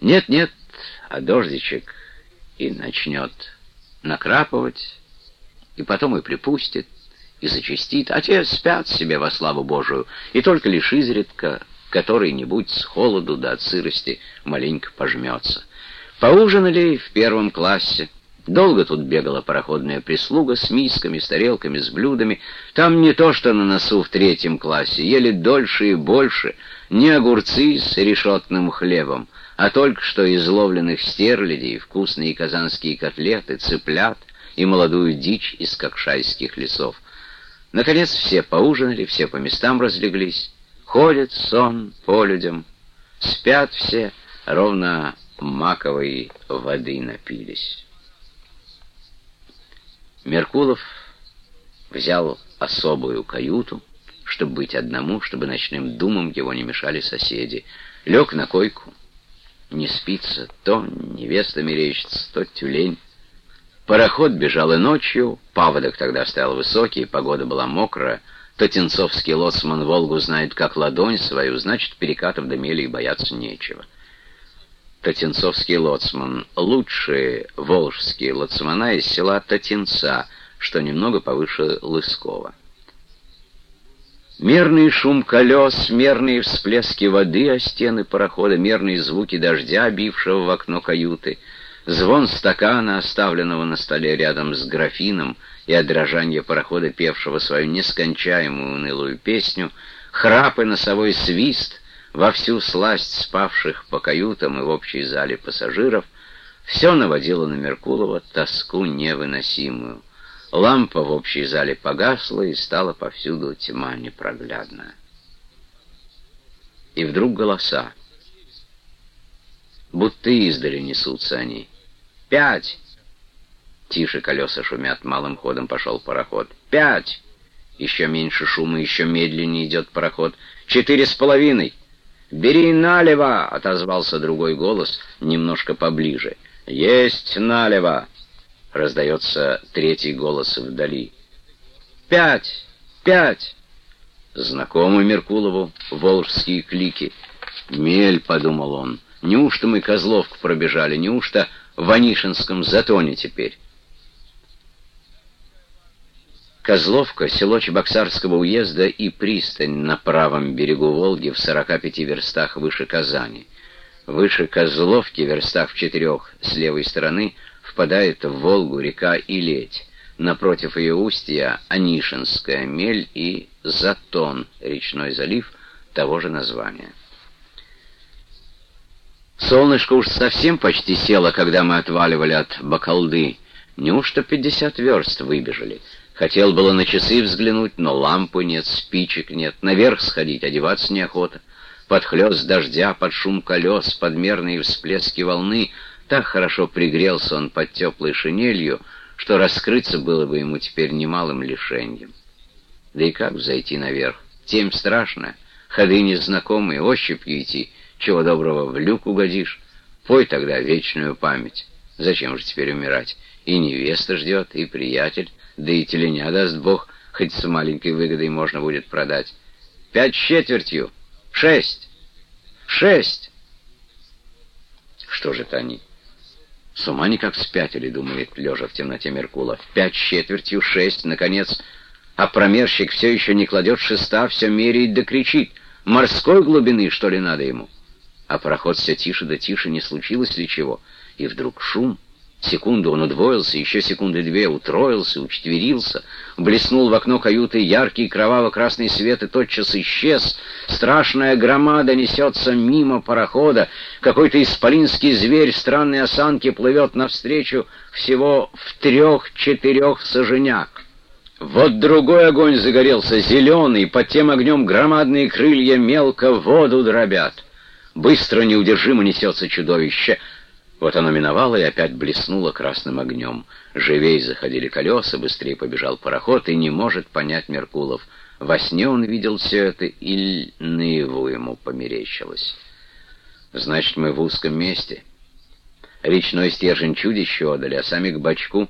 Нет-нет, а дождичек и начнет накрапывать, и потом и припустит, и зачастит, а те спят себе во славу Божию, и только лишь изредка который-нибудь с холоду да от сырости маленько пожмется. Поужинали в первом классе. Долго тут бегала пароходная прислуга с мисками, с тарелками, с блюдами. Там не то, что на носу в третьем классе, ели дольше и больше, не огурцы с решетным хлебом, а только что изловленных стерлядей, вкусные казанские котлеты, цыплят и молодую дичь из кокшайских лесов. Наконец все поужинали, все по местам разлеглись. Ходит сон по людям, спят все, ровно маковой воды напились. Меркулов взял особую каюту, чтобы быть одному, чтобы ночным думам его не мешали соседи. Лег на койку, не спится, то невеста мерещится, то тюлень. Пароход бежал и ночью, паводок тогда стоял высокий, погода была мокрая, то Тенцовский лоцман Волгу знает как ладонь свою, значит, перекатов до мели и бояться нечего. Татинцовский лоцман, лучшие волжские лоцмана из села Татинца, что немного повыше Лыскова. Мерный шум колес, мерные всплески воды о стены парохода, мерные звуки дождя, бившего в окно каюты, звон стакана, оставленного на столе рядом с графином, и одрожание парохода, певшего свою нескончаемую унылую песню, храп и носовой свист во всю сласть спавших по каютам и в общей зале пассажиров, все наводило на Меркулова тоску невыносимую. Лампа в общей зале погасла, и стала повсюду тьма непроглядная. И вдруг голоса. Будто издали несутся они. «Пять!» Тише колеса шумят, малым ходом пошел пароход. «Пять!» Еще меньше шума, еще медленнее идет пароход. «Четыре с половиной!» «Бери налево!» — отозвался другой голос, немножко поближе. «Есть налево!» Раздается третий голос вдали. «Пять! Пять!» Знакомы Меркулову волжские клики. «Мель», — подумал он, — «неужто мы Козловку пробежали, неужто в Анишинском затоне теперь?» Козловка, село Чебоксарского уезда и пристань на правом берегу Волги в 45 верстах выше Казани. Выше Козловки, верстах в четырех с левой стороны, впадает в Волгу река Илеть. Напротив ее устья Анишинская мель и Затон, речной залив того же названия. Солнышко уж совсем почти село, когда мы отваливали от Бакалды. Неужто пятьдесят верст выбежали? Хотел было на часы взглянуть, но лампы нет, спичек нет, наверх сходить, одеваться неохота. Под хлёст дождя, под шум колес, под мерные всплески волны — так хорошо пригрелся он под теплой шинелью, что раскрыться было бы ему теперь немалым лишением. Да и как взойти наверх? Тем страшно. Ходы незнакомые, ощупью идти. Чего доброго, в люк угодишь. Пой тогда вечную память. Зачем же теперь умирать? И невеста ждет, и приятель, да и теленя даст Бог, хоть с маленькой выгодой можно будет продать. Пять с четвертью. Шесть. Шесть. Что же это они? С ума никак спятили, думает, лежа в темноте Меркула. Пять четвертью, шесть, наконец. А промерщик все еще не кладет шеста, все меряет да кричит. Морской глубины, что ли, надо ему? А пароход все тише да тише, не случилось ли чего? И вдруг шум. Секунду он удвоился, еще секунды две утроился, учетверился, блеснул в окно каюты яркий кроваво-красный свет и тотчас исчез. Страшная громада несется мимо парохода. Какой-то исполинский зверь странной осанки плывет навстречу всего в трех-четырех саженях. Вот другой огонь загорелся, зеленый, под тем огнем громадные крылья мелко воду дробят. Быстро, неудержимо несется чудовище — вот оно миновало и опять блеснуло красным огнем. Живей заходили колеса, быстрее побежал пароход, и не может понять Меркулов. Во сне он видел все это, или наяву ему померещилось. Значит, мы в узком месте. Речной стержень чудище отдали, а сами к бачку